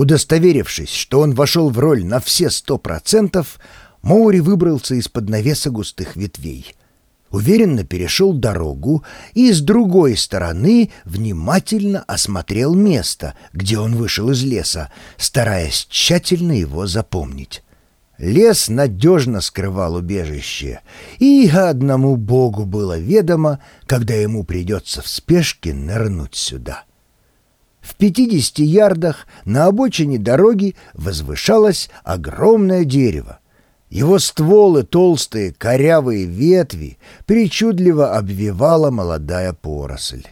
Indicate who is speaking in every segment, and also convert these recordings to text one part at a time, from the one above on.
Speaker 1: Удостоверившись, что он вошел в роль на все сто процентов, Моури выбрался из-под навеса густых ветвей. Уверенно перешел дорогу и с другой стороны внимательно осмотрел место, где он вышел из леса, стараясь тщательно его запомнить. Лес надежно скрывал убежище, и одному богу было ведомо, когда ему придется в спешке нырнуть сюда. В пятидесяти ярдах на обочине дороги возвышалось огромное дерево. Его стволы, толстые корявые ветви, причудливо обвивала молодая поросль.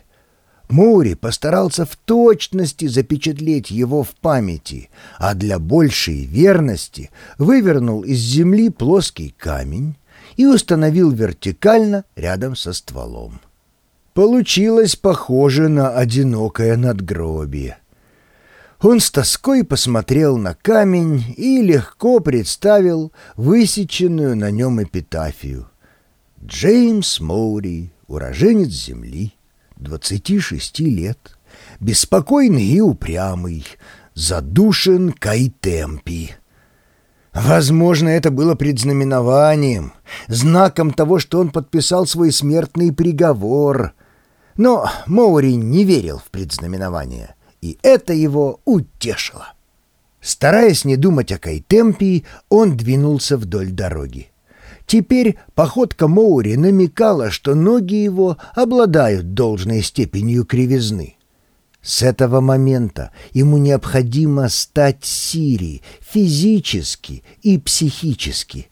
Speaker 1: Мури постарался в точности запечатлеть его в памяти, а для большей верности вывернул из земли плоский камень и установил вертикально рядом со стволом. Получилось похоже на одинокое надгробие. Он с тоской посмотрел на камень и легко представил высеченную на нем эпитафию. Джеймс Моури, уроженец земли, 26 лет, беспокойный и упрямый, задушен Кайтемпи. Возможно, это было предзнаменованием, знаком того, что он подписал свой смертный приговор. Но Моури не верил в предзнаменование, и это его утешило. Стараясь не думать о Кайтемпии, он двинулся вдоль дороги. Теперь походка Моури намекала, что ноги его обладают должной степенью кривизны. С этого момента ему необходимо стать Сири физически и психически.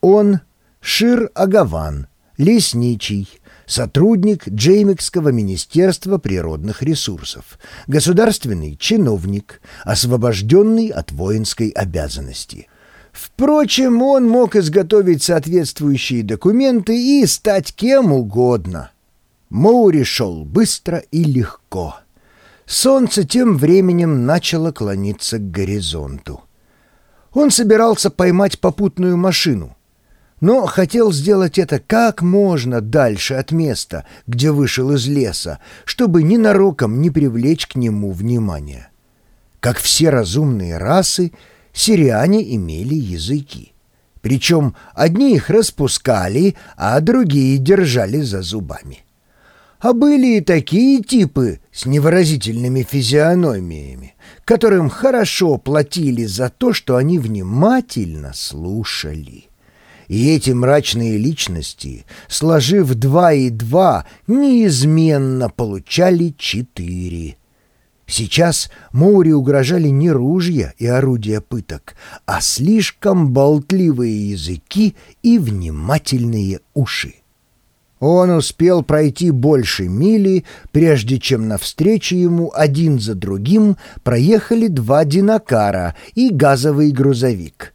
Speaker 1: Он — Шир Агаван, лесничий, сотрудник Джеймикского министерства природных ресурсов, государственный чиновник, освобожденный от воинской обязанности — Впрочем, он мог изготовить соответствующие документы и стать кем угодно. Моури шел быстро и легко. Солнце тем временем начало клониться к горизонту. Он собирался поймать попутную машину, но хотел сделать это как можно дальше от места, где вышел из леса, чтобы ненароком не привлечь к нему внимания. Как все разумные расы, сириане имели языки. Причем одни их распускали, а другие держали за зубами. А были и такие типы с невыразительными физиономиями, которым хорошо платили за то, что они внимательно слушали. И эти мрачные личности, сложив два и два, неизменно получали четыре. Сейчас Моури угрожали не ружья и орудия пыток, а слишком болтливые языки и внимательные уши. Он успел пройти больше мили, прежде чем навстречу ему один за другим проехали два динокара и газовый грузовик.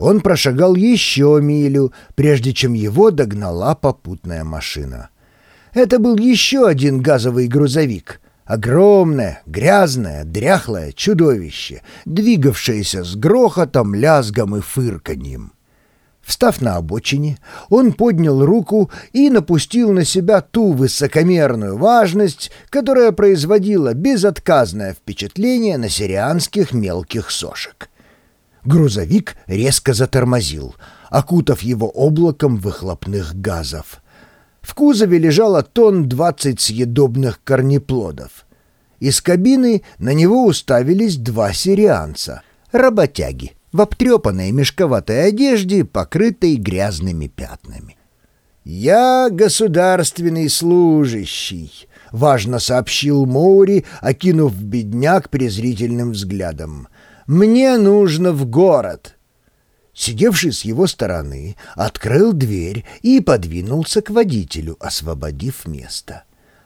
Speaker 1: Он прошагал еще милю, прежде чем его догнала попутная машина. Это был еще один газовый грузовик — Огромное, грязное, дряхлое чудовище, двигавшееся с грохотом, лязгом и фырканьем. Встав на обочине, он поднял руку и напустил на себя ту высокомерную важность, которая производила безотказное впечатление на сирианских мелких сошек. Грузовик резко затормозил, окутав его облаком выхлопных газов. В кузове лежало тонн двадцать съедобных корнеплодов. Из кабины на него уставились два сирианца, работяги, в обтрепанной мешковатой одежде, покрытой грязными пятнами. «Я государственный служащий», — важно сообщил Моури, окинув бедняк презрительным взглядом. «Мне нужно в город» сидевший с его стороны, открыл дверь и подвинулся к водителю, освободив место.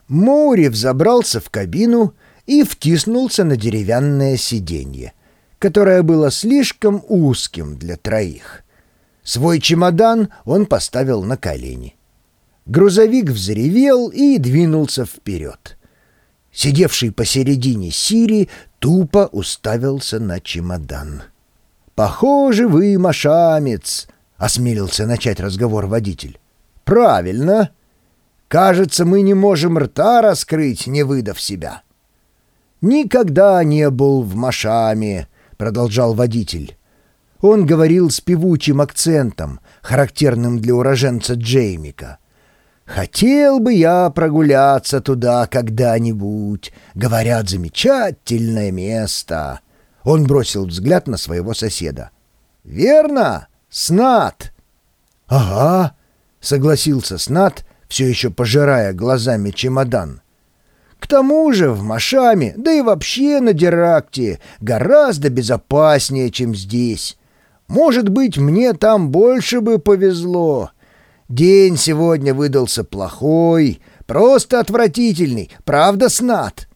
Speaker 1: Моури взобрался в кабину и втиснулся на деревянное сиденье, которое было слишком узким для троих. Свой чемодан он поставил на колени. Грузовик взревел и двинулся вперед. Сидевший посередине Сири тупо уставился на чемодан. «Похоже, вы мошамец», — осмелился начать разговор водитель. «Правильно. Кажется, мы не можем рта раскрыть, не выдав себя». никогда не был в Машаме», — продолжал водитель. Он говорил с певучим акцентом, характерным для уроженца Джеймика. «Хотел бы я прогуляться туда когда-нибудь. Говорят, замечательное место». Он бросил взгляд на своего соседа. «Верно, Снат?» «Ага», — согласился Снат, все еще пожирая глазами чемодан. «К тому же в Машаме, да и вообще на Деракте, гораздо безопаснее, чем здесь. Может быть, мне там больше бы повезло. День сегодня выдался плохой, просто отвратительный, правда, Снат?»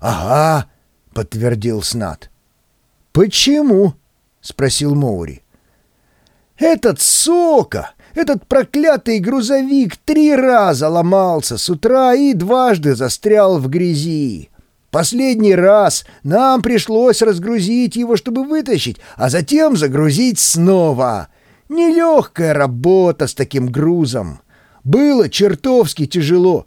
Speaker 1: «Ага», — подтвердил Снат. «Почему?» — спросил Моури. «Этот сока, этот проклятый грузовик три раза ломался с утра и дважды застрял в грязи. Последний раз нам пришлось разгрузить его, чтобы вытащить, а затем загрузить снова. Нелегкая работа с таким грузом. Было чертовски тяжело.